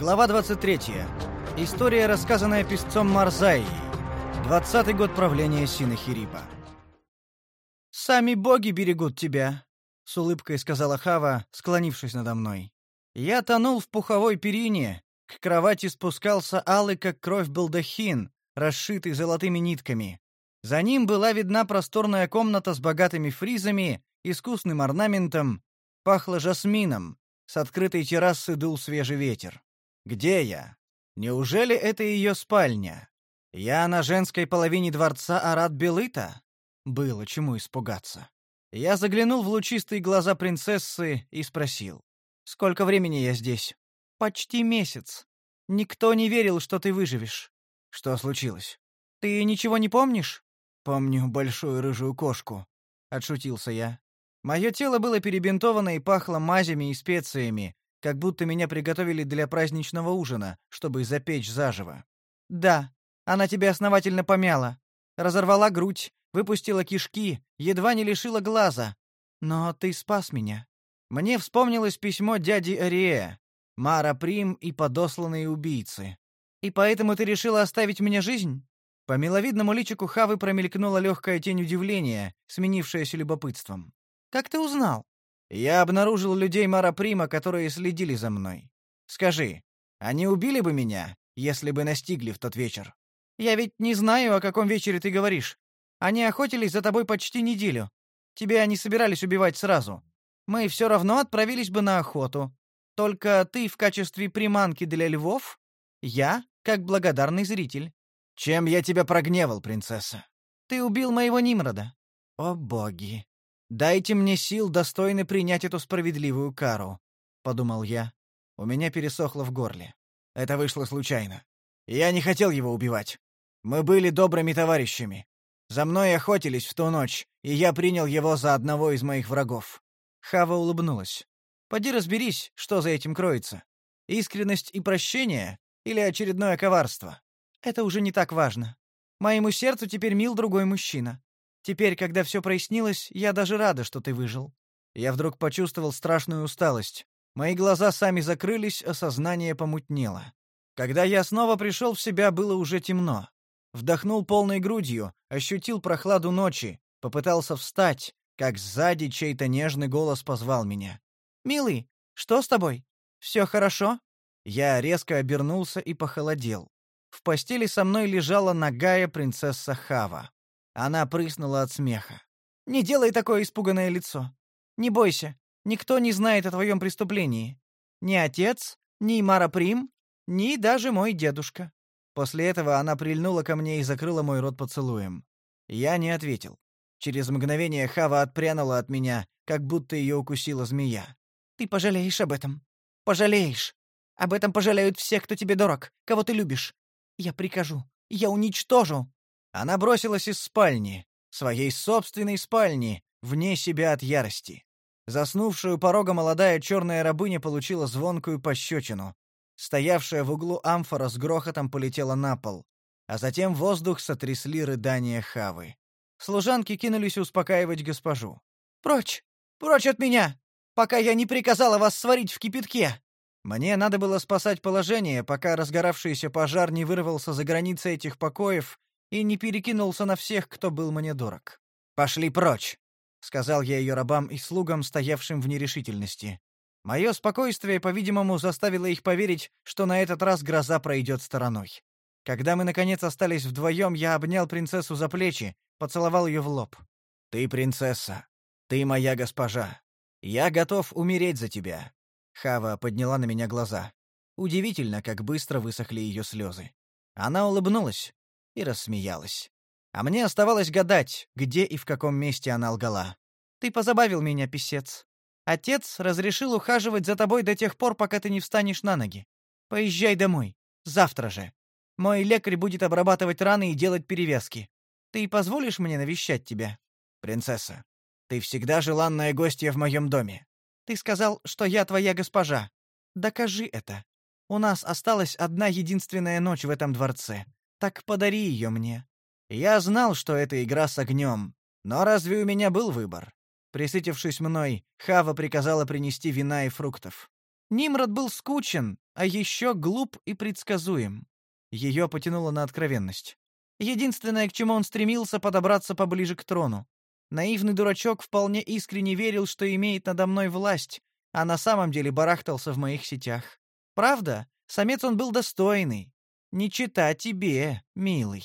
Глава 23. История, рассказанная писцом Марзаи. Двадцатый год правления Синахирипа. «Сами боги берегут тебя», — с улыбкой сказала Хава, склонившись надо мной. Я тонул в пуховой перине, к кровати спускался алый, как кровь, балдахин, расшитый золотыми нитками. За ним была видна просторная комната с богатыми фризами, искусным орнаментом, пахло жасмином, с открытой террасы дул свежий ветер. Где я? Неужели это ее спальня? Я на женской половине дворца Арат-Белыта? Было чему испугаться. Я заглянул в лучистые глаза принцессы и спросил. «Сколько времени я здесь?» «Почти месяц. Никто не верил, что ты выживешь». «Что случилось?» «Ты ничего не помнишь?» «Помню большую рыжую кошку», — отшутился я. Мое тело было перебинтовано и пахло мазями и специями, как будто меня приготовили для праздничного ужина, чтобы запечь заживо. «Да, она тебя основательно помяла. Разорвала грудь, выпустила кишки, едва не лишила глаза. Но ты спас меня. Мне вспомнилось письмо дяди Ариэ, Мара Прим и подосланные убийцы. И поэтому ты решила оставить мне жизнь?» По миловидному личику Хавы промелькнула легкая тень удивления, сменившаяся любопытством. Как ты узнал? Я обнаружил людей Мара Прима, которые следили за мной. Скажи, они убили бы меня, если бы настигли в тот вечер? Я ведь не знаю, о каком вечере ты говоришь. Они охотились за тобой почти неделю. Тебя они собирались убивать сразу. Мы все равно отправились бы на охоту. Только ты в качестве приманки для львов, я как благодарный зритель. Чем я тебя прогневал, принцесса? Ты убил моего Нимрода. О боги. Дайте мне сил, достойный принять эту справедливую кару, подумал я. У меня пересохло в горле. Это вышло случайно. Я не хотел его убивать. Мы были добрыми товарищами. За мной охотились в ту ночь, и я принял его за одного из моих врагов. Хава улыбнулась. Поди разберись, что за этим кроется. Искренность и прощение или очередное коварство? Это уже не так важно. Моему сердцу теперь мил другой мужчина. Теперь, когда все прояснилось, я даже рада, что ты выжил. Я вдруг почувствовал страшную усталость. Мои глаза сами закрылись, а сознание помутнело. Когда я снова пришел в себя, было уже темно. Вдохнул полной грудью, ощутил прохладу ночи, попытался встать, как сзади чей-то нежный голос позвал меня. «Милый, что с тобой? Все хорошо?» Я резко обернулся и похолодел. В постели со мной лежала нагая принцесса Хава. Она прыснула от смеха. «Не делай такое испуганное лицо. Не бойся, никто не знает о твоем преступлении. Ни отец, ни Мара Прим, ни даже мой дедушка». После этого она прильнула ко мне и закрыла мой рот поцелуем. Я не ответил. Через мгновение Хава отпрянула от меня, как будто ее укусила змея. «Ты пожалеешь об этом. Пожалеешь. Об этом пожалеют все, кто тебе дорог, кого ты любишь. Я прикажу. Я уничтожу. Она бросилась из спальни, своей собственной спальни, вне себя от ярости. Заснувшую порога молодая черная рабыня получила звонкую пощечину. Стоявшая в углу амфора с грохотом полетела на пол, а затем воздух сотрясли рыдания Хавы. Служанки кинулись успокаивать госпожу. «Прочь! Прочь от меня! Пока я не приказала вас сварить в кипятке!» Мне надо было спасать положение, пока разгоравшийся пожар не вырвался за границы этих покоев и не перекинулся на всех, кто был мне дорог. «Пошли прочь!» — сказал я ее рабам и слугам, стоявшим в нерешительности. Мое спокойствие, по-видимому, заставило их поверить, что на этот раз гроза пройдет стороной. Когда мы, наконец, остались вдвоем, я обнял принцессу за плечи, поцеловал ее в лоб. «Ты принцесса. Ты моя госпожа. Я готов умереть за тебя». Хава подняла на меня глаза. Удивительно, как быстро высохли ее слезы. Она улыбнулась, и рассмеялась. А мне оставалось гадать, где и в каком месте она лгала. «Ты позабавил меня, писец. Отец разрешил ухаживать за тобой до тех пор, пока ты не встанешь на ноги. Поезжай домой. Завтра же. Мой лекарь будет обрабатывать раны и делать перевязки. Ты позволишь мне навещать тебя?» «Принцесса, ты всегда желанная гостья в моем доме. Ты сказал, что я твоя госпожа. Докажи это. У нас осталась одна единственная ночь в этом дворце. Так подари ее мне. Я знал, что это игра с огнем, но разве у меня был выбор? Присытившись мной, Хава приказала принести вина и фруктов. Нимрод был скучен, а еще глуп и предсказуем. Ее потянуло на откровенность. Единственное, к чему он стремился, подобраться поближе к трону. Наивный дурачок вполне искренне верил, что имеет надо мной власть, а на самом деле барахтался в моих сетях. Правда, самец он был достойный. Не чита тебе, милый.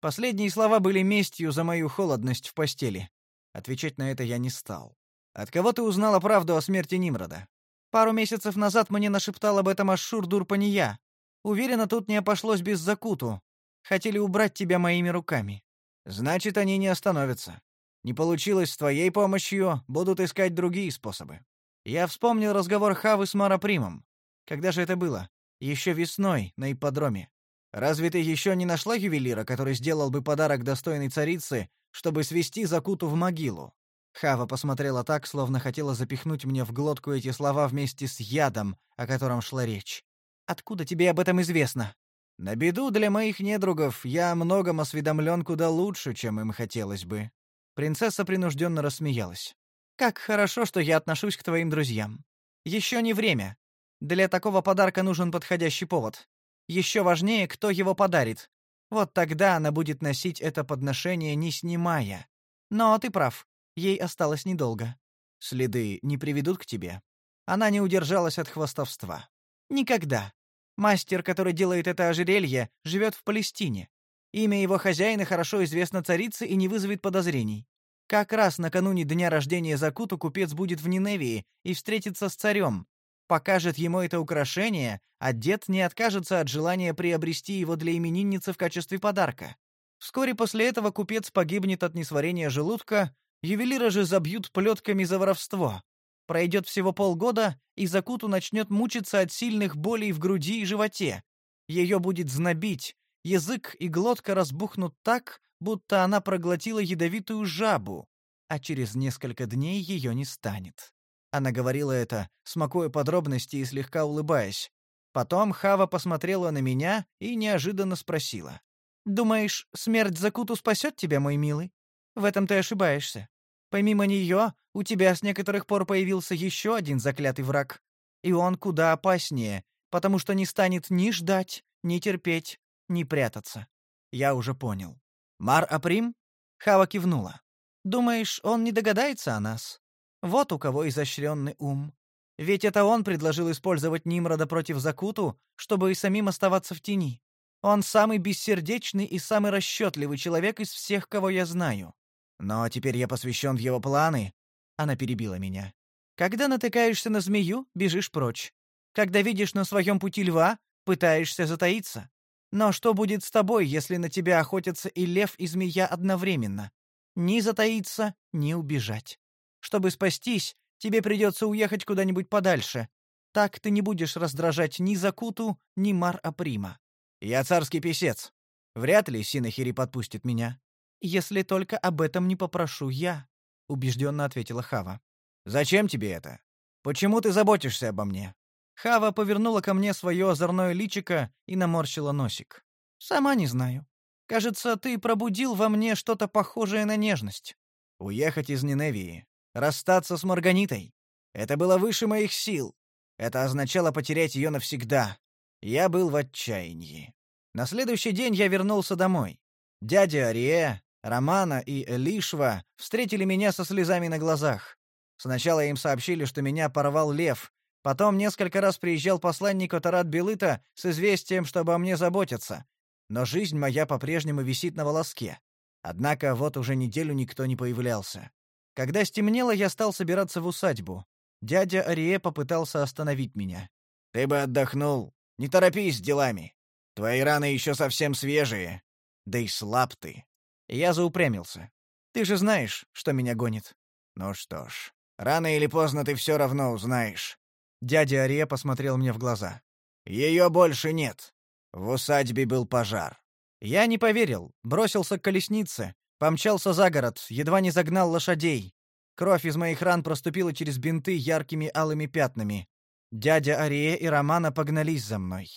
Последние слова были местью за мою холодность в постели. Отвечать на это я не стал. От кого ты узнала правду о смерти Нимрода? Пару месяцев назад мне нашептал об этом Ашур Дурпания. Уверена, тут не обошлось без закуту. Хотели убрать тебя моими руками. Значит, они не остановятся. Не получилось с твоей помощью, будут искать другие способы. Я вспомнил разговор Хавы с Марапримом. Когда же это было? Еще весной, на ипподроме. Разве ты еще не нашла ювелира, который сделал бы подарок достойной царице, чтобы свести Закуту в могилу? Хава посмотрела так, словно хотела запихнуть мне в глотку эти слова вместе с ядом, о котором шла речь. Откуда тебе об этом известно? На беду для моих недругов я многом осведомлен куда лучше, чем им хотелось бы. Принцесса принужденно рассмеялась. Как хорошо, что я отношусь к твоим друзьям. Еще не время. Для такого подарка нужен подходящий повод. Еще важнее, кто его подарит. Вот тогда она будет носить это подношение, не снимая. Но ты прав. Ей осталось недолго. Следы не приведут к тебе. Она не удержалась от хвастовства. Никогда. Мастер, который делает это ожерелье, живет в Палестине. Имя его хозяина хорошо известно царице и не вызовет подозрений. Как раз накануне дня рождения Закуту купец будет в Ниневии и встретится с царем. Покажет ему это украшение, а дед не откажется от желания приобрести его для именинницы в качестве подарка. Вскоре после этого купец погибнет от несварения желудка, Ювелира же забьют плетками за воровство. Пройдет всего полгода, и Закуту начнет мучиться от сильных болей в груди и животе. Ее будет знобить, язык и глотка разбухнут так, будто она проглотила ядовитую жабу, а через несколько дней ее не станет. Она говорила это, смакуя подробности и слегка улыбаясь. Потом Хава посмотрела на меня и неожиданно спросила. «Думаешь, смерть Закуту спасет тебя, мой милый?» В этом ты ошибаешься. Помимо нее, у тебя с некоторых пор появился еще один заклятый враг. И он куда опаснее, потому что не станет ни ждать, ни терпеть, ни прятаться. Я уже понял. Мар Априм? Хава кивнула. Думаешь, он не догадается о нас? Вот у кого изощренный ум. Ведь это он предложил использовать Нимрода против Закуту, чтобы и самим оставаться в тени. Он самый бессердечный и самый расчетливый человек из всех, кого я знаю. Но теперь я посвящен в его планы. Она перебила меня. Когда натыкаешься на змею, бежишь прочь. Когда видишь на своем пути льва, пытаешься затаиться. Но что будет с тобой, если на тебя охотятся и лев, и змея одновременно? Ни затаиться, ни убежать. Чтобы спастись, тебе придется уехать куда-нибудь подальше. Так ты не будешь раздражать ни Закуту, ни Мар-Априма. Я царский писец. Вряд ли Синахири подпустит меня если только об этом не попрошу я, убежденно ответила Хава. Зачем тебе это? Почему ты заботишься обо мне? Хава повернула ко мне свое озорное личико и наморщила носик. Сама не знаю. Кажется, ты пробудил во мне что-то похожее на нежность. Уехать из Ниневии, расстаться с Марганитой. Это было выше моих сил. Это означало потерять ее навсегда. Я был в отчаянии. На следующий день я вернулся домой. Дядя Арие, Романа и Элишва встретили меня со слезами на глазах. Сначала им сообщили, что меня порвал лев. Потом несколько раз приезжал посланник Отарат Белыта с известием, что обо мне заботятся. Но жизнь моя по-прежнему висит на волоске. Однако вот уже неделю никто не появлялся. Когда стемнело, я стал собираться в усадьбу. Дядя Арие попытался остановить меня. «Ты бы отдохнул. Не торопись с делами. Твои раны еще совсем свежие. Да и слаб ты. Я заупрямился. Ты же знаешь, что меня гонит. Ну что ж, рано или поздно ты все равно узнаешь. Дядя Ария посмотрел мне в глаза. Ее больше нет. В усадьбе был пожар. Я не поверил, бросился к колеснице, помчался за город, едва не загнал лошадей. Кровь из моих ран проступила через бинты яркими алыми пятнами. Дядя Ария и Романа погнались за мной.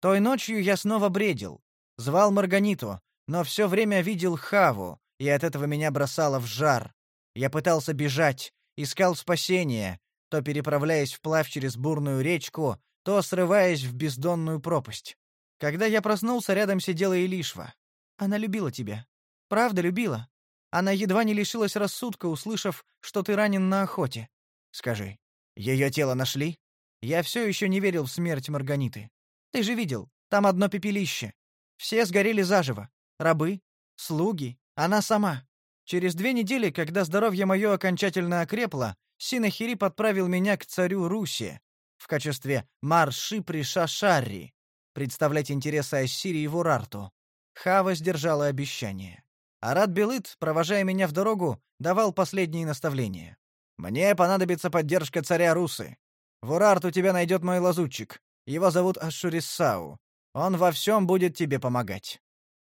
Той ночью я снова бредил. Звал Марганиту, но все время видел Хаву, и от этого меня бросало в жар. Я пытался бежать, искал спасения, то переправляясь вплавь через бурную речку, то срываясь в бездонную пропасть. Когда я проснулся, рядом сидела Илишва. Она любила тебя. Правда любила. Она едва не лишилась рассудка, услышав, что ты ранен на охоте. Скажи, ее тело нашли? Я все еще не верил в смерть Марганиты. Ты же видел, там одно пепелище. Все сгорели заживо. Рабы, слуги, она сама. Через две недели, когда здоровье мое окончательно окрепло, Синахирип отправил меня к царю Руси в качестве марши при Шашарри, представлять интересы Ассирии в Урарту. Хава сдержала обещание. Арат Белыт, провожая меня в дорогу, давал последние наставления. «Мне понадобится поддержка царя Русы. В Урарту тебя найдет мой лазутчик. Его зовут Ашуриссау. Он во всем будет тебе помогать».